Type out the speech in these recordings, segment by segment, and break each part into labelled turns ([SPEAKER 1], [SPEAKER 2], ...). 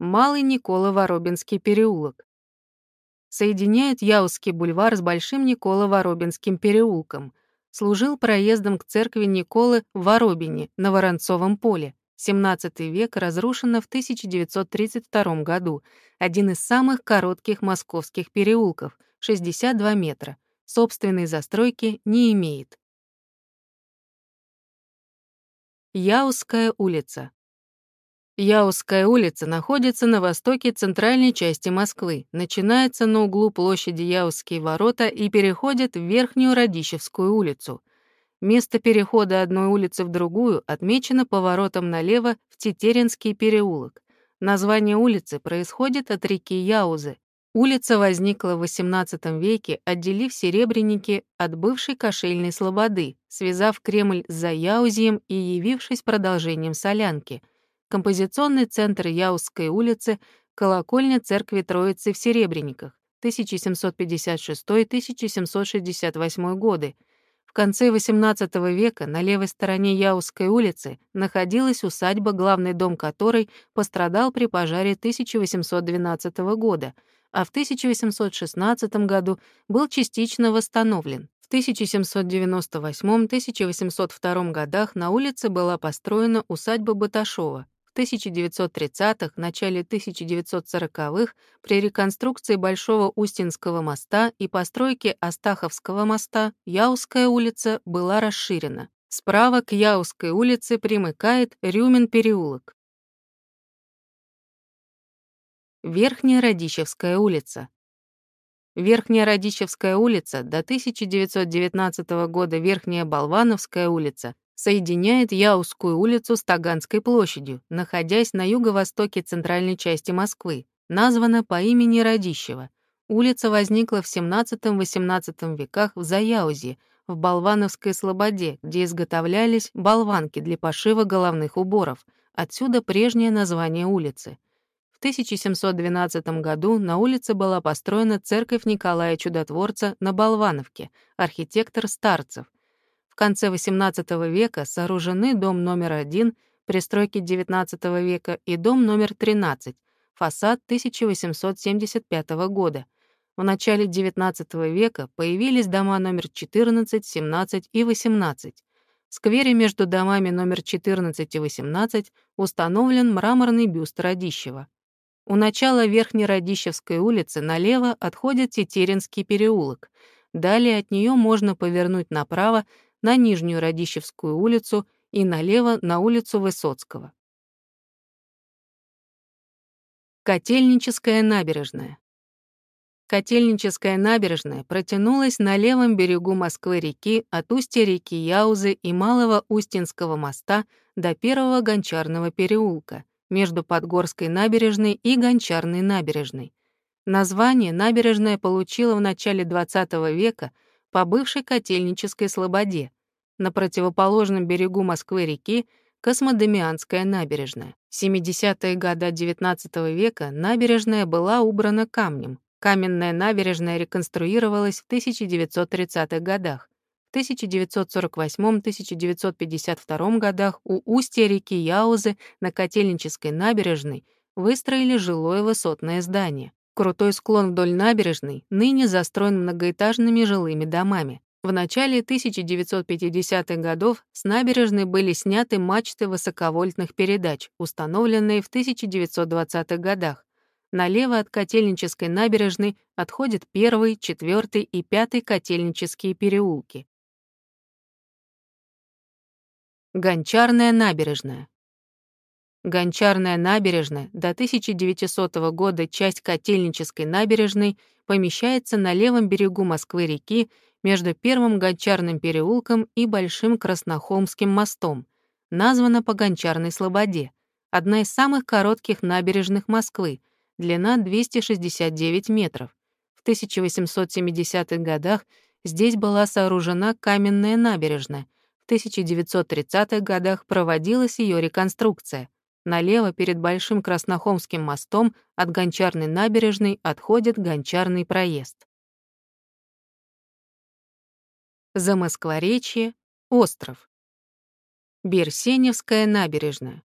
[SPEAKER 1] Малый Никола-Воробинский переулок. Соединяет Яузский бульвар с Большим Никола-Воробинским переулком. Служил проездом к церкви Николы в Воробине на Воронцовом поле. 17 век разрушено в 1932 году. Один из самых коротких московских переулков — 62 метра. Собственной застройки не имеет. Яузская улица. Яузская улица находится на востоке центральной части Москвы, начинается на углу площади Яузские ворота и переходит в Верхнюю Радищевскую улицу. Место перехода одной улицы в другую отмечено поворотом налево в Тетеринский переулок. Название улицы происходит от реки Яузы. Улица возникла в XVIII веке, отделив Серебряники от бывшей кошельной слободы, связав Кремль с Заяузьем и явившись продолжением Солянки — Композиционный центр Яузской улицы, колокольня церкви Троицы в Серебряниках, 1756-1768 годы. В конце XVIII века на левой стороне Яузской улицы находилась усадьба, главный дом которой пострадал при пожаре 1812 года, а в 1816 году был частично восстановлен. В 1798-1802 годах на улице была построена усадьба Баташова, в 1930-х, начале 1940-х при реконструкции Большого Устинского моста и постройке Астаховского моста Яузская улица была расширена. Справа к Яузской улице примыкает Рюмин переулок. Верхняя Радищевская улица. Верхняя Радищевская улица до 1919 года Верхняя Болвановская улица соединяет Яузскую улицу с Таганской площадью, находясь на юго-востоке центральной части Москвы, названа по имени Радищева. Улица возникла в XVII-XVIII веках в Заяузе, в Болвановской слободе, где изготовлялись болванки для пошива головных уборов. Отсюда прежнее название улицы. В 1712 году на улице была построена церковь Николая Чудотворца на Болвановке, архитектор Старцев — конце XVIII века сооружены дом номер один, пристройки XIX века и дом номер 13, фасад 1875 года. В начале XIX века появились дома номер 14, 17 и 18. В сквере между домами номер 14 и 18 установлен мраморный бюст Радищева. У начала Верхней Радищевской улицы налево отходит Тетеринский переулок. Далее от нее можно повернуть направо на Нижнюю Радищевскую улицу и налево на улицу Высоцкого. Котельническая набережная. Котельническая набережная протянулась на левом берегу Москвы-реки от устья реки Яузы и Малого Устинского моста до первого Гончарного переулка между Подгорской набережной и Гончарной набережной. Название набережная получила в начале XX века — по бывшей Котельнической слободе, на противоположном берегу Москвы-реки Космодемианская набережная. В 70-е годы XIX века набережная была убрана камнем. Каменная набережная реконструировалась в 1930-х годах. В 1948-1952 годах у устья реки Яузы на Котельнической набережной выстроили жилое высотное здание. Крутой склон вдоль набережной ныне застроен многоэтажными жилыми домами. В начале 1950-х годов с набережной были сняты мачты высоковольтных передач, установленные в 1920-х годах. Налево от Котельнической набережной отходят первый, четвертый и пятый Котельнические переулки. Гончарная набережная. Гончарная набережная до 1900 года часть Котельнической набережной помещается на левом берегу Москвы-реки между Первым Гончарным переулком и Большим Краснохолмским мостом, названа по Гончарной Слободе, одна из самых коротких набережных Москвы, длина 269 метров. В 1870-х годах здесь была сооружена каменная набережная, в 1930-х годах проводилась ее реконструкция — Налево перед Большим Краснохомским мостом от Гончарной набережной отходит Гончарный проезд. Замоскворечье, остров. Берсеневская набережная.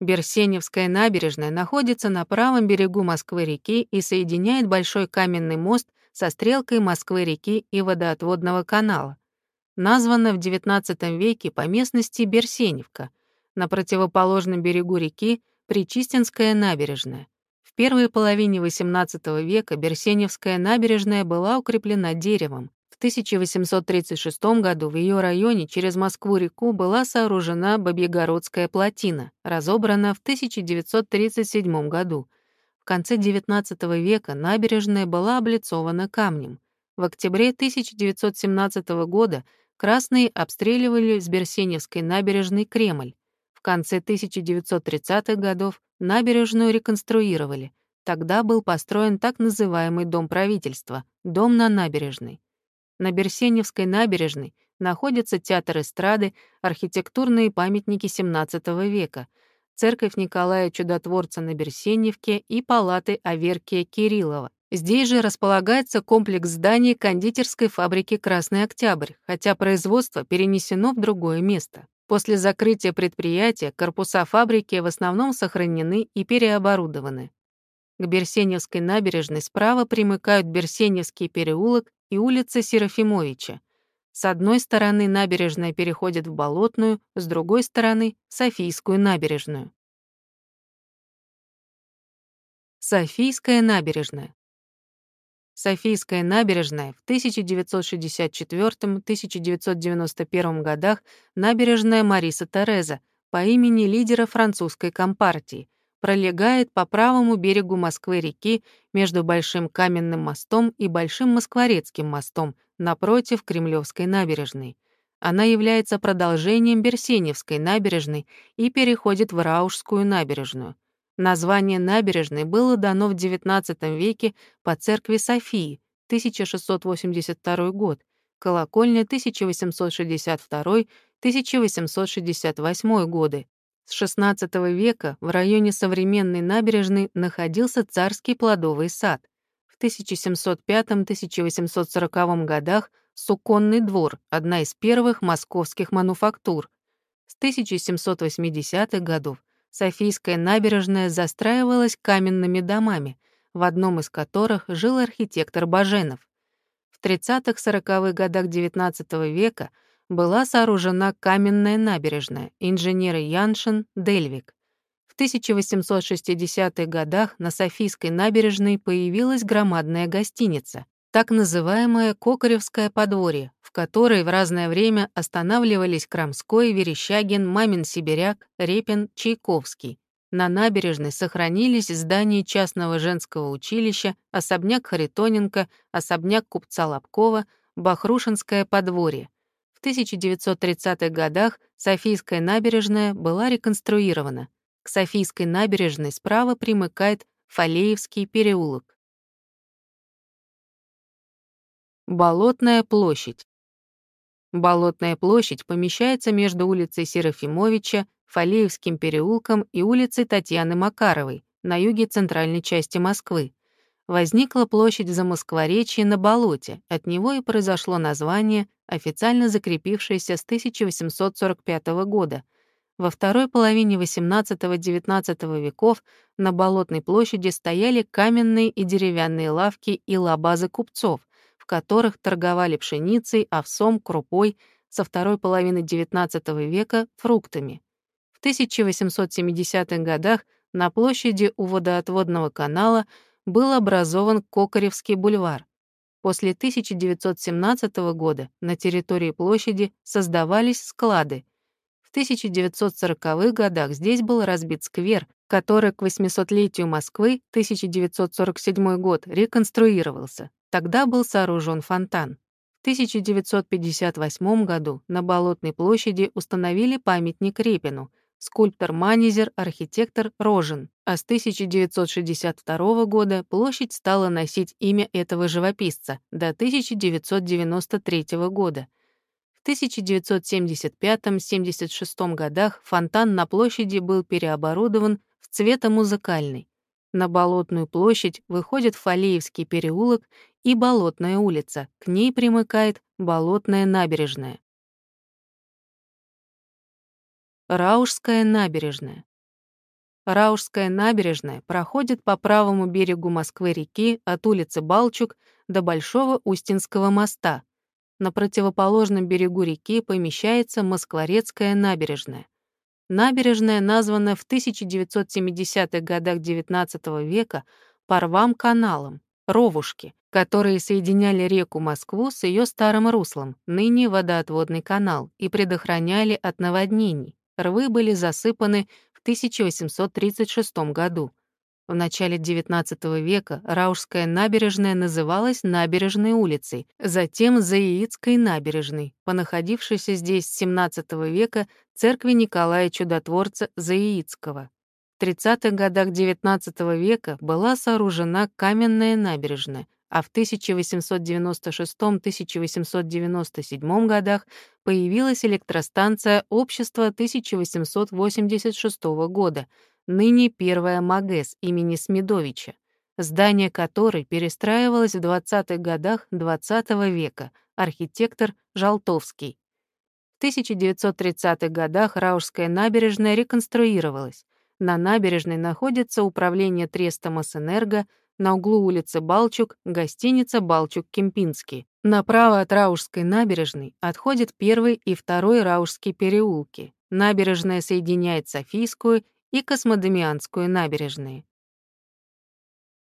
[SPEAKER 1] Берсеневская набережная находится на правом берегу Москвы-реки и соединяет Большой каменный мост со стрелкой Москвы-реки и водоотводного канала. Названа в XIX веке по местности Берсеневка. На противоположном берегу реки Причистинская набережная. В первой половине XVIII века Берсеневская набережная была укреплена деревом. В 1836 году в ее районе через Москву-реку была сооружена Бабьегородская плотина, разобрана в 1937 году. В конце XIX века набережная была облицована камнем. В октябре 1917 года красные обстреливали с Берсеневской набережной Кремль. В конце 1930-х годов набережную реконструировали. Тогда был построен так называемый Дом правительства, дом на набережной. На Берсеневской набережной находятся театр эстрады, архитектурные памятники XVII века, церковь Николая Чудотворца на Берсеневке и палаты Аверкия Кириллова. Здесь же располагается комплекс зданий кондитерской фабрики «Красный Октябрь», хотя производство перенесено в другое место. После закрытия предприятия корпуса фабрики в основном сохранены и переоборудованы. К Берсеневской набережной справа примыкают Берсеневский переулок и улица Серафимовича. С одной стороны набережная переходит в Болотную, с другой стороны — Софийскую набережную. Софийская набережная. Софийская набережная в 1964-1991 годах набережная Мариса Тереза по имени лидера французской компартии, пролегает по правому берегу Москвы-реки между Большим Каменным мостом и Большим Москворецким мостом напротив Кремлевской набережной. Она является продолжением Берсеневской набережной и переходит в Раушскую набережную. Название набережной было дано в XIX веке по церкви Софии, 1682 год, колокольня 1862-1868 годы. С XVI века в районе современной набережной находился царский плодовый сад. В 1705-1840 годах Суконный двор, одна из первых московских мануфактур. С 1780-х годов Софийская набережная застраивалась каменными домами, в одном из которых жил архитектор Баженов. В 30-40-х годах XIX века была сооружена каменная набережная инженеры Яншин, Дельвик. В 1860-х годах на Софийской набережной появилась громадная гостиница, так называемое Кокоревское подворье, в которой в разное время останавливались Крамской, Верещагин, Мамин Сибиряк, Репин, Чайковский. На набережной сохранились здания частного женского училища, особняк Харитоненко, особняк купца Лобкова, Бахрушинское подворье. В 1930-х годах Софийская набережная была реконструирована. К Софийской набережной справа примыкает Фалеевский переулок. Болотная площадь. Болотная площадь помещается между улицей Серафимовича, Фалеевским переулком и улицей Татьяны Макаровой на юге центральной части Москвы. Возникла площадь за Москворечье на болоте, от него и произошло название, официально закрепившееся с 1845 года. Во второй половине XVIII-XIX веков на Болотной площади стояли каменные и деревянные лавки и лабазы купцов, которых торговали пшеницей, овсом, крупой, со второй половины XIX века — фруктами. В 1870-х годах на площади у водоотводного канала был образован Кокоревский бульвар. После 1917 года на территории площади создавались склады. В 1940-х годах здесь был разбит сквер, который к 800-летию Москвы 1947 год реконструировался. Тогда был сооружен фонтан. В 1958 году на Болотной площади установили памятник Репину, скульптор Манизер, архитектор Рожин, а с 1962 года площадь стала носить имя этого живописца до 1993 года. В 1975-76 годах фонтан на площади был переоборудован в цветомузыкальный. На Болотную площадь выходит Фалеевский переулок и Болотная улица, к ней примыкает Болотная набережная. Раушская набережная. Раушская набережная проходит по правому берегу Москвы-реки от улицы Балчук до Большого Устинского моста. На противоположном берегу реки помещается Москворецкая набережная. Набережная названа в 1970-х годах XIX века Парвам каналом, Ровушки, которые соединяли реку Москву с ее старым руслом, ныне водоотводный канал, и предохраняли от наводнений. Рвы были засыпаны в 1836 году. В начале XIX века Раушская набережная называлась Набережной улицей, затем Заиицкой набережной, по находившейся здесь с XVII века церкви Николая Чудотворца Заиицкого. В 30-х годах XIX века была сооружена каменная набережная, а в 1896-1897 годах появилась электростанция Общества 1886 года, ныне первая МАГЭС имени Смедовича, здание которой перестраивалось в 20-х годах XX -го века, архитектор Жалтовский. В 1930-х годах Раушская набережная реконструировалась. На набережной находится управление Треста Мосэнерго, на углу улицы Балчук — гостиница «Балчук-Кемпинский». Направо от Раушской набережной отходят первый и второй Раушские переулки. Набережная соединяет Софийскую и Космодемианскую набережные.